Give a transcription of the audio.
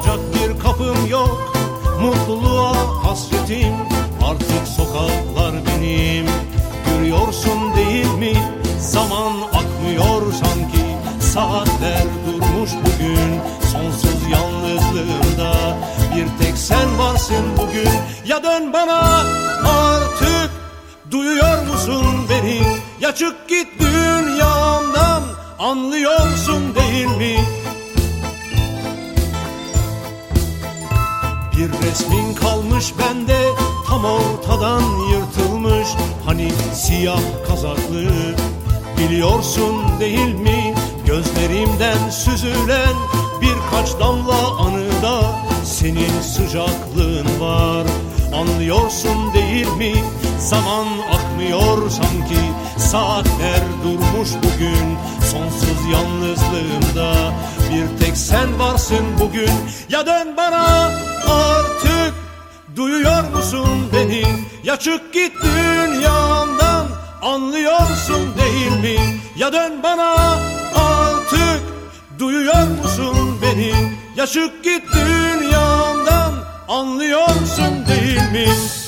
Açılacak bir kapım yok. Mutluluğa hasretim. Artık sokaklar benim. Görüyorsun değil mi? Zaman akmıyor sanki. Saatler durmuş bugün. Sonsuz yalnızlığımda Bir tek sen varsın bugün. Ya dön bana artık. Duyuyor musun beni? Ya çık git dünyamdan. Anlıyorsun değil mi? Resmin kalmış bende tam ortadan yırtılmış. Hani siyah kazaklı biliyorsun değil mi? Gözlerimden süzülen birkaç damla anıda Senin sıcaklığın var. Anlıyorsun değil mi? Zaman akmıyor sanki. Saatler durmuş bugün Sonsuz yalnızlığımda bir tek sen varsın bugün. Ya dön bana artık duyuyor musun beni? Ya çık git dünyamdan anlıyorsun değil mi? Ya dön bana artık duyuyor musun beni? Ya çık git dünyamdan anlıyorsun değil mi